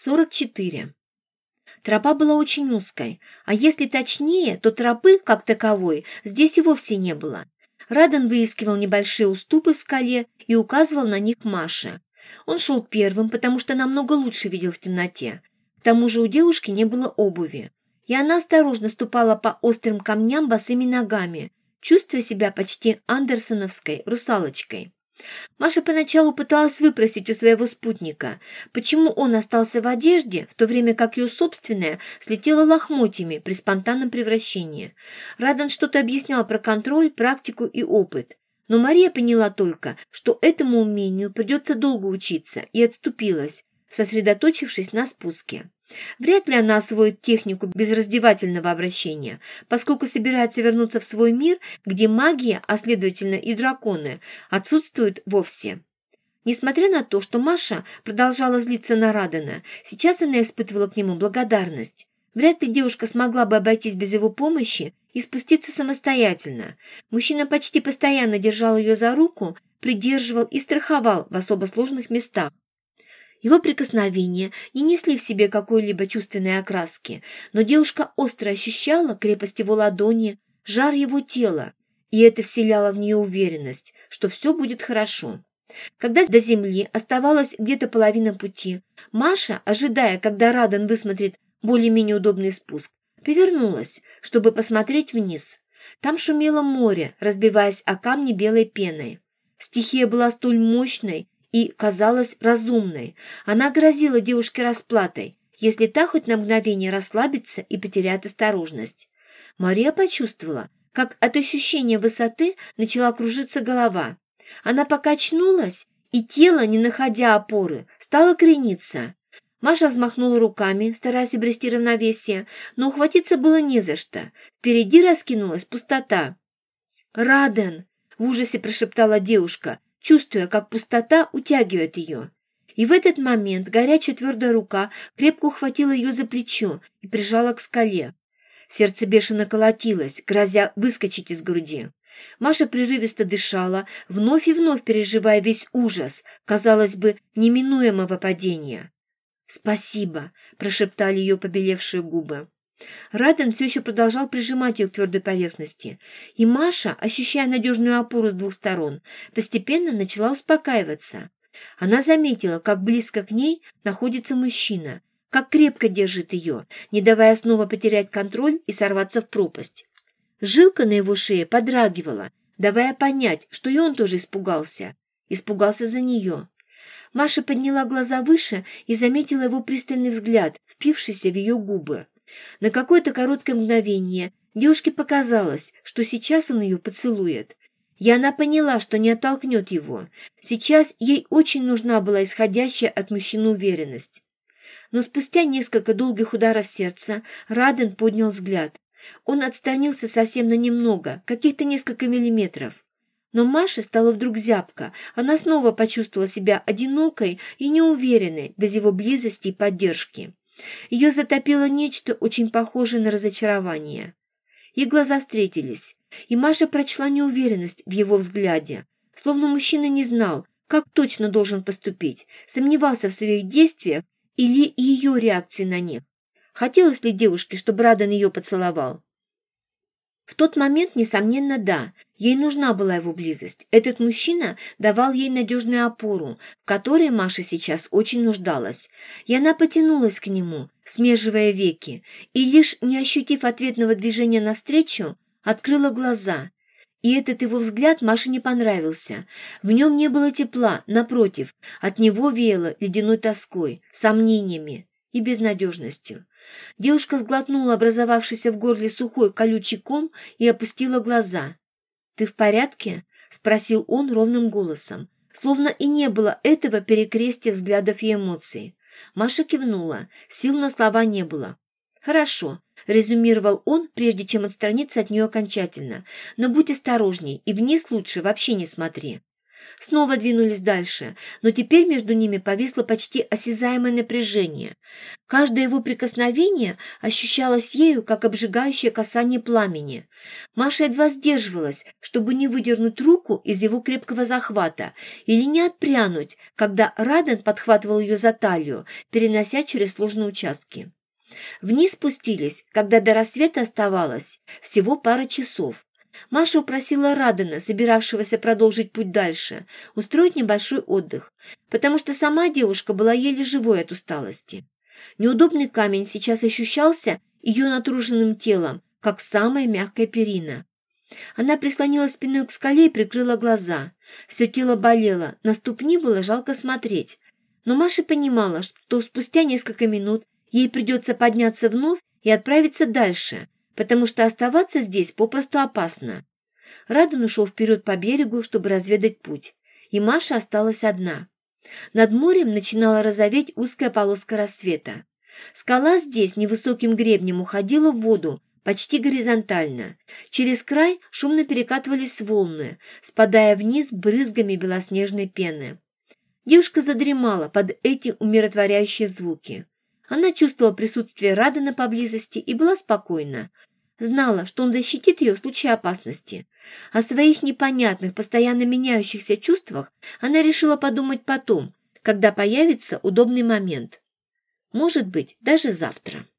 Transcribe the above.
44. Тропа была очень узкой, а если точнее, то тропы, как таковой, здесь и вовсе не было. Радан выискивал небольшие уступы в скале и указывал на них Маше. Он шел первым, потому что намного лучше видел в темноте. К тому же у девушки не было обуви, и она осторожно ступала по острым камням босыми ногами, чувствуя себя почти андерсоновской русалочкой. Маша поначалу пыталась выпросить у своего спутника, почему он остался в одежде, в то время как ее собственная слетела лохмотьями при спонтанном превращении. Радан что-то объяснял про контроль, практику и опыт. Но Мария поняла только, что этому умению придется долго учиться, и отступилась, сосредоточившись на спуске. Вряд ли она освоит технику безраздевательного обращения, поскольку собирается вернуться в свой мир, где магия, а следовательно и драконы, отсутствуют вовсе. Несмотря на то, что Маша продолжала злиться на Радена, сейчас она испытывала к нему благодарность. Вряд ли девушка смогла бы обойтись без его помощи и спуститься самостоятельно. Мужчина почти постоянно держал ее за руку, придерживал и страховал в особо сложных местах. Его прикосновения не несли в себе какой-либо чувственной окраски, но девушка остро ощущала крепость его ладони, жар его тела, и это вселяло в нее уверенность, что все будет хорошо. Когда до земли оставалась где-то половина пути, Маша, ожидая, когда Радан высмотрит более-менее удобный спуск, повернулась, чтобы посмотреть вниз. Там шумело море, разбиваясь о камни белой пеной. Стихия была столь мощной и казалась разумной. Она грозила девушке расплатой, если та хоть на мгновение расслабится и потеряет осторожность. Мария почувствовала, как от ощущения высоты начала кружиться голова. Она покачнулась, и тело, не находя опоры, стало крениться. Маша взмахнула руками, стараясь обрести равновесие, но ухватиться было не за что. Впереди раскинулась пустота. «Раден!» — в ужасе прошептала девушка, чувствуя, как пустота утягивает ее. И в этот момент горячая твердая рука крепко ухватила ее за плечо и прижала к скале. Сердце бешено колотилось, грозя выскочить из груди. Маша прерывисто дышала, вновь и вновь переживая весь ужас, казалось бы, неминуемого падения. «Спасибо», – прошептали ее побелевшие губы. Раден все еще продолжал прижимать ее к твердой поверхности, и Маша, ощущая надежную опору с двух сторон, постепенно начала успокаиваться. Она заметила, как близко к ней находится мужчина, как крепко держит ее, не давая снова потерять контроль и сорваться в пропасть. Жилка на его шее подрагивала, давая понять, что и он тоже испугался. Испугался за нее. Маша подняла глаза выше и заметила его пристальный взгляд, впившийся в ее губы. На какое-то короткое мгновение девушке показалось, что сейчас он ее поцелует. И она поняла, что не оттолкнет его. Сейчас ей очень нужна была исходящая от мужчины уверенность. Но спустя несколько долгих ударов сердца Раден поднял взгляд. Он отстранился совсем на немного, каких-то несколько миллиметров. Но Маше стало вдруг зябко. Она снова почувствовала себя одинокой и неуверенной без его близости и поддержки. Ее затопило нечто очень похожее на разочарование. Их глаза встретились, и Маша прочла неуверенность в его взгляде, словно мужчина не знал, как точно должен поступить, сомневался в своих действиях или ее реакции на них. Хотелось ли девушке, чтобы Радан ее поцеловал? В тот момент, несомненно, да. Ей нужна была его близость. Этот мужчина давал ей надежную опору, в которой Маша сейчас очень нуждалась. И она потянулась к нему, смеживая веки, и лишь не ощутив ответного движения навстречу, открыла глаза. И этот его взгляд Маше не понравился. В нем не было тепла, напротив, от него веяло ледяной тоской, сомнениями и безнадежностью. Девушка сглотнула образовавшийся в горле сухой колючий ком и опустила глаза. «Ты в порядке?» – спросил он ровным голосом, словно и не было этого перекрестия взглядов и эмоций. Маша кивнула, сил на слова не было. «Хорошо», – резюмировал он, прежде чем отстраниться от нее окончательно. «Но будь осторожней и вниз лучше вообще не смотри». Снова двинулись дальше, но теперь между ними повисло почти осязаемое напряжение. Каждое его прикосновение ощущалось ею, как обжигающее касание пламени. Маша едва сдерживалась, чтобы не выдернуть руку из его крепкого захвата или не отпрянуть, когда Раден подхватывал ее за талию, перенося через сложные участки. Вниз спустились, когда до рассвета оставалось всего пара часов. Маша упросила Радена, собиравшегося продолжить путь дальше, устроить небольшой отдых, потому что сама девушка была еле живой от усталости. Неудобный камень сейчас ощущался ее натруженным телом, как самая мягкая перина. Она прислонилась спиной к скале и прикрыла глаза. Все тело болело, на ступни было жалко смотреть. Но Маша понимала, что спустя несколько минут ей придется подняться вновь и отправиться дальше, потому что оставаться здесь попросту опасно. Радон ушел вперед по берегу, чтобы разведать путь, и Маша осталась одна. Над морем начинала розоветь узкая полоска рассвета. Скала здесь невысоким гребнем уходила в воду, почти горизонтально. Через край шумно перекатывались волны, спадая вниз брызгами белоснежной пены. Девушка задремала под эти умиротворяющие звуки. Она чувствовала присутствие Радана поблизости и была спокойна. Знала, что он защитит ее в случае опасности. О своих непонятных, постоянно меняющихся чувствах она решила подумать потом, когда появится удобный момент. Может быть, даже завтра.